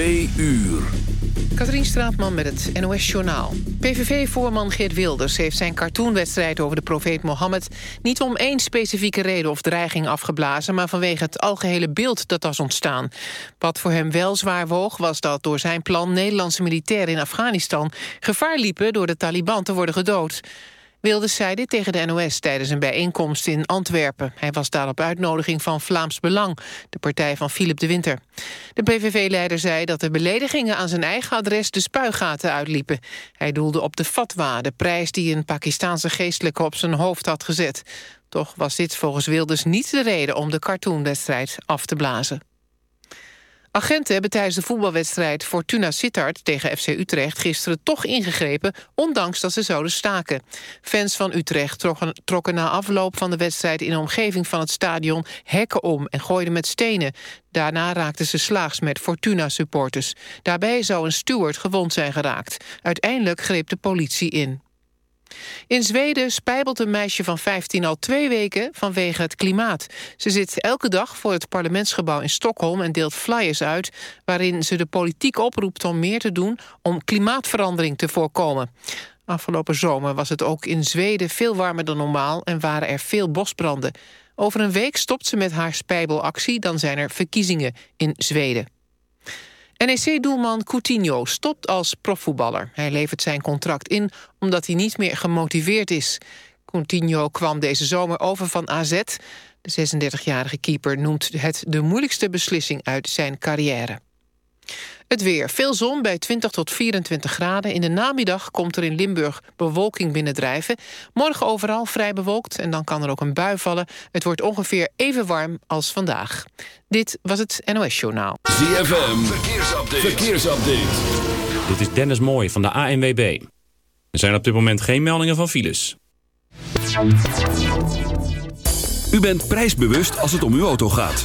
Twee uur. Katrien Straatman met het NOS-journaal. PVV-voorman Geert Wilders heeft zijn cartoonwedstrijd over de profeet Mohammed... niet om één specifieke reden of dreiging afgeblazen... maar vanwege het algehele beeld dat was ontstaan. Wat voor hem wel zwaar woog was dat door zijn plan... Nederlandse militairen in Afghanistan gevaar liepen... door de Taliban te worden gedood. Wilders zei dit tegen de NOS tijdens een bijeenkomst in Antwerpen. Hij was daar op uitnodiging van Vlaams Belang, de partij van Philip de Winter. De PVV-leider zei dat de beledigingen aan zijn eigen adres de spuigaten uitliepen. Hij doelde op de fatwa, de prijs die een Pakistaanse geestelijke op zijn hoofd had gezet. Toch was dit volgens Wilders niet de reden om de cartoonwedstrijd af te blazen. Agenten hebben tijdens de voetbalwedstrijd Fortuna Sittard tegen FC Utrecht gisteren toch ingegrepen, ondanks dat ze zouden staken. Fans van Utrecht trokken, na afloop van de wedstrijd in de omgeving van het stadion hekken om en gooiden met stenen. Daarna raakten ze slaags met Fortuna-supporters. Daarbij zou een steward gewond zijn geraakt. Uiteindelijk greep de politie in. In Zweden spijbelt een meisje van 15 al twee weken vanwege het klimaat. Ze zit elke dag voor het parlementsgebouw in Stockholm... en deelt flyers uit waarin ze de politiek oproept om meer te doen... om klimaatverandering te voorkomen. Afgelopen zomer was het ook in Zweden veel warmer dan normaal... en waren er veel bosbranden. Over een week stopt ze met haar spijbelactie... dan zijn er verkiezingen in Zweden. NEC-doelman Coutinho stopt als profvoetballer. Hij levert zijn contract in omdat hij niet meer gemotiveerd is. Coutinho kwam deze zomer over van AZ. De 36-jarige keeper noemt het de moeilijkste beslissing uit zijn carrière. Het weer. Veel zon bij 20 tot 24 graden. In de namiddag komt er in Limburg bewolking binnendrijven. Morgen overal vrij bewolkt en dan kan er ook een bui vallen. Het wordt ongeveer even warm als vandaag. Dit was het NOS Journaal. ZFM. Verkeersupdate. Verkeersupdate. Dit is Dennis Mooij van de ANWB. Er zijn op dit moment geen meldingen van files. U bent prijsbewust als het om uw auto gaat.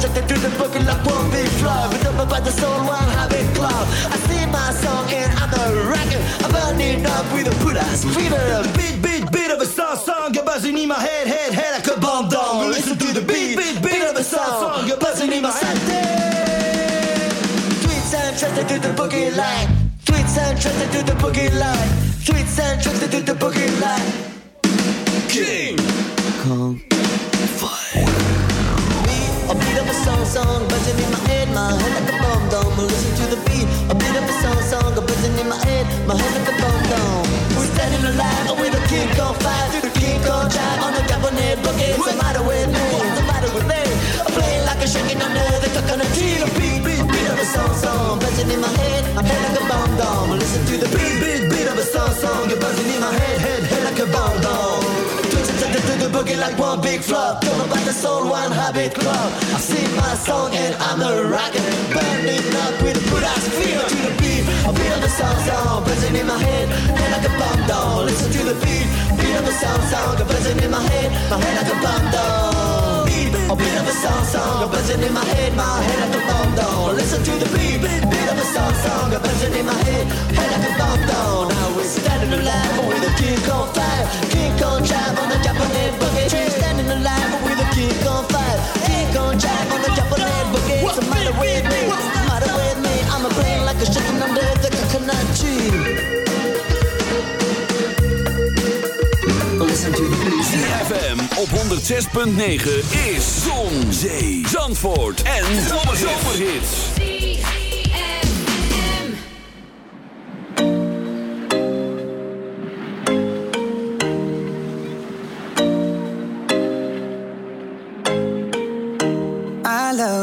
Checked to the book like one big flow, up by the soul, one habit club. I sing my song and I'm a rocker, I'm burning up with a put ass fever. Beat, beat, beat of a song, song, a buzzing in my head, head, head like a bomb doll. Listen to the beat, beat, beat of a song, song You're buzzing in my head. Tweets and trusted to the boogie line. Tweets and trusted to the boogie line. Tweets and trusted to the boogie line. King Kong song, buzzing in my head, my head like a bomb dome. Listen to the beat, a beat of a song, song, buzzing in my head, my head like a bomb dome. We're standing alive with a King Kong fire, through the King Kong drive on the cabinet boogie. What's the matter with me? What's the matter with me? I'm playing like a shaking under the coconut tree. The beat, beat, beat of a song, song, buzzing in my head, my head like a bomb dome. Listen to the beat, beat, beat of a song, song, you're buzzing in my head, head, head like a bomb dome looking like one big flop. Talk about the soul, one habit club. I sing my song and I'm a rocket, burning up with Buddha's feel to the beat. I feel the sound sound buzzing in my head, head like a bomb down. Listen to the beat, beat of song sound sound buzzing in my head, my head like a bomb down. Beat, a beat of a song, song, a buzzing in my head, my head like a bomb down. Listen to the beat, beat of a song, song, a buzzing in my head, head like a bomb down. Now we're standing alive with a king on fire, king on drive on the Japanese. kick on fire, kick on jive on the Japanese boogie. What's the matter with me? What's the matter with me? I'm a brain like a chicken under the coconut tree. Listen to the music. FM op 106.9 is Zon, Zee, Zandvoort en Zomerhits. Zomerhits.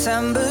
September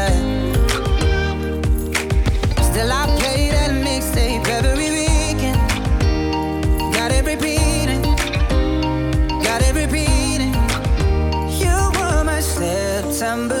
December.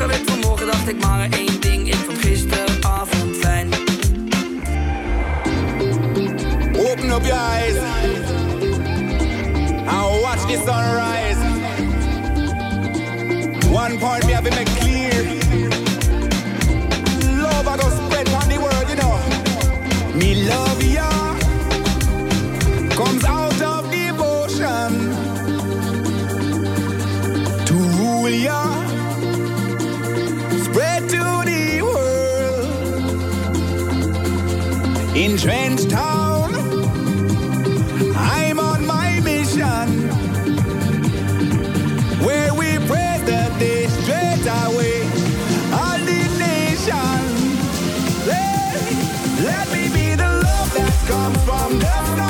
Wakker werd vanmorgen, dacht ik maar één ding. Ik vond gisteravond fijn. Open up your eyes and watch the sunrise. One point me have to make clear. I'm from death.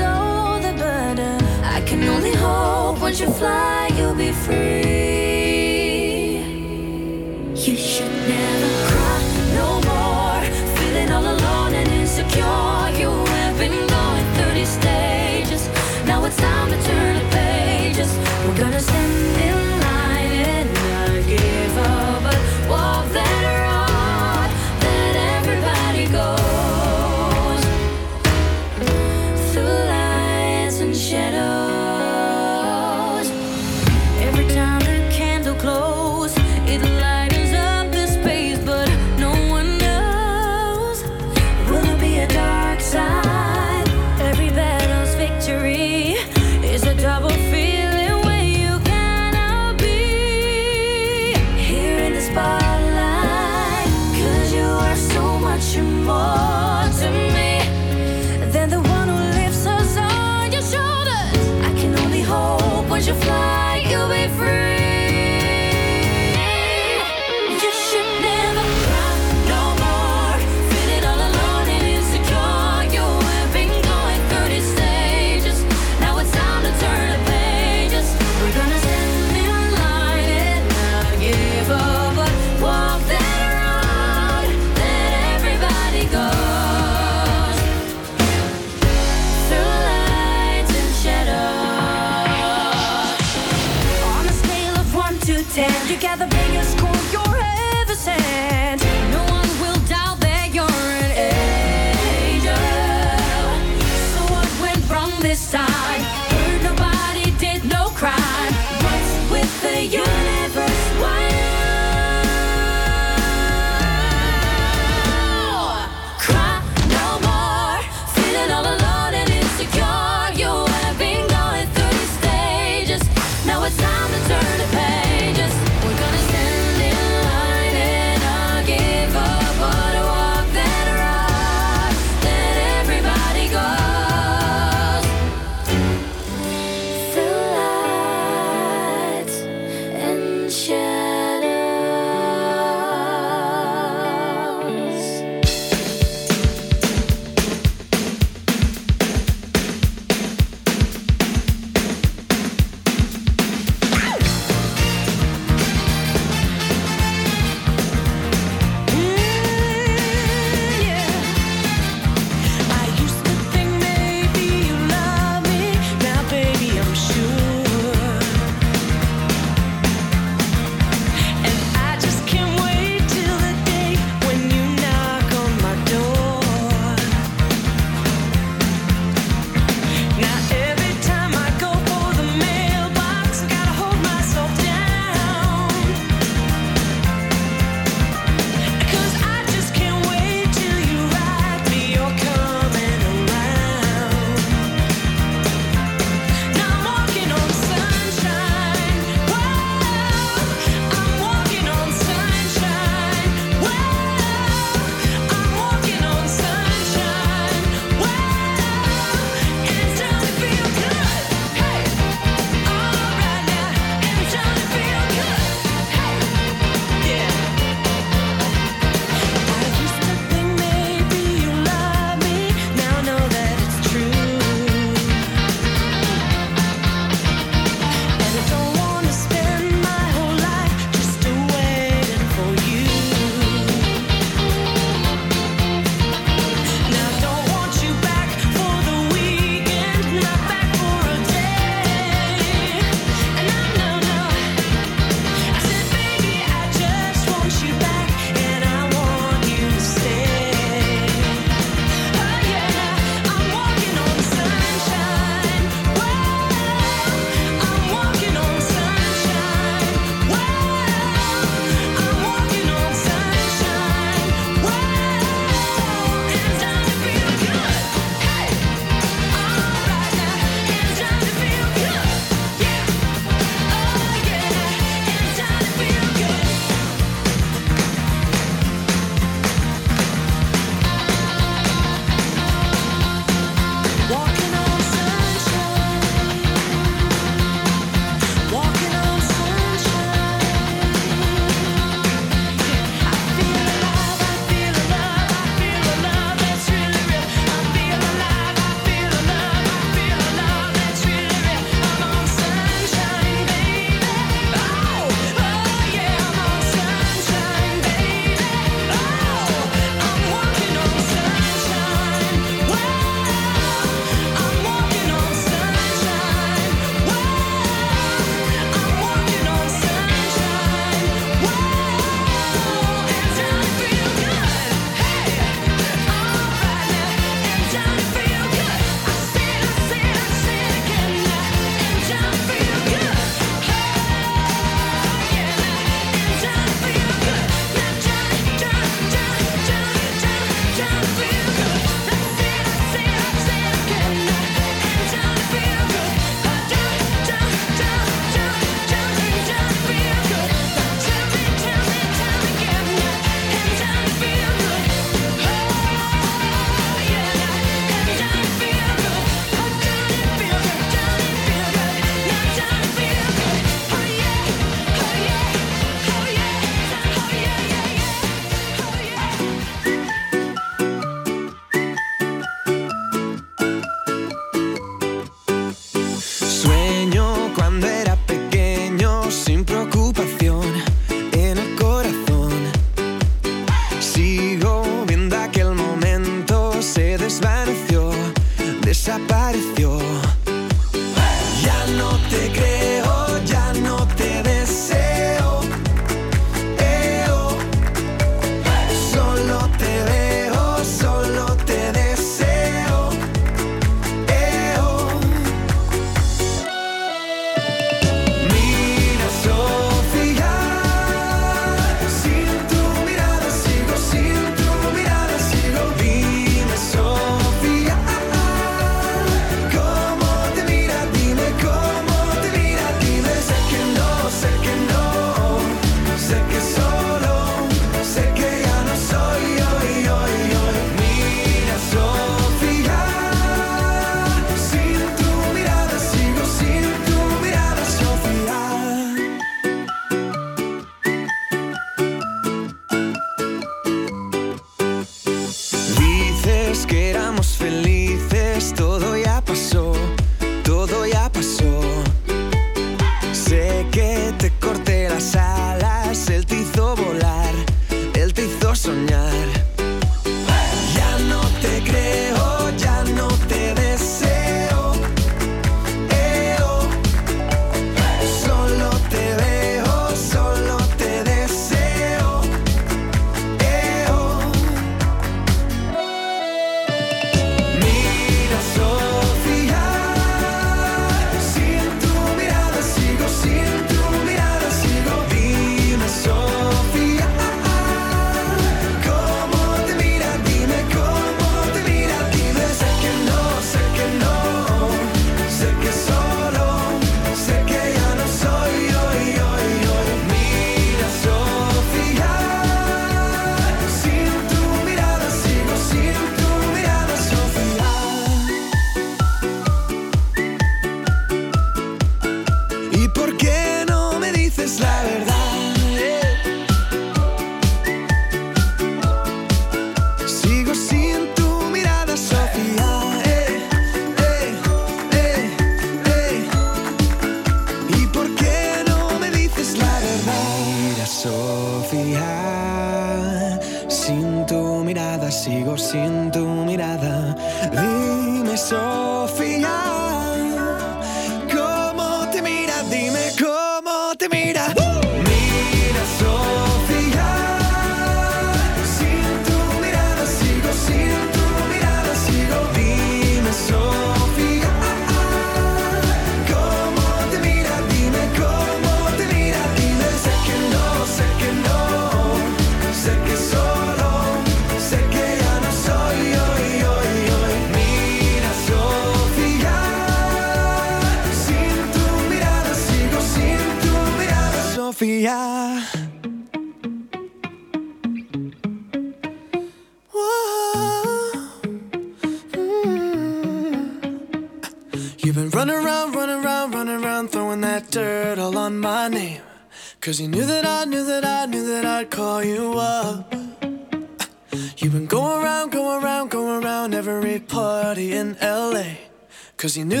Cause you knew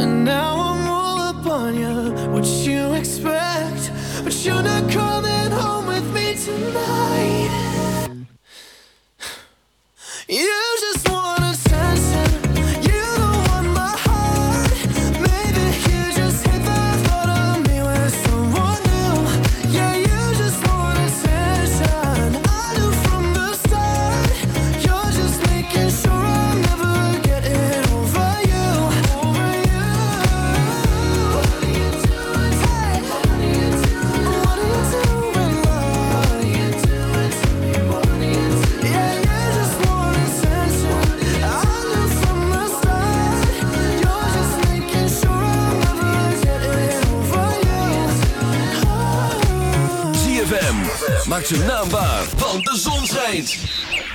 And now I'm all up on you. What you expect? But you're not. Call-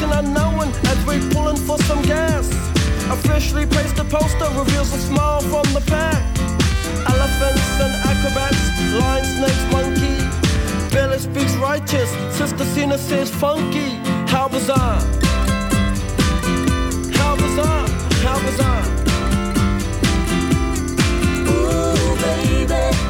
Destination unknown as we're pulling for some gas. Officially placed a poster reveals a smile from the pack. Elephants and acrobats, lion, snakes, monkey. Billy speaks righteous, Sister Cena says funky. How bizarre! How bizarre! How bizarre! Ooh, baby.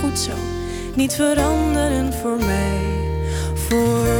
goed zo, niet veranderen voor mij. Voor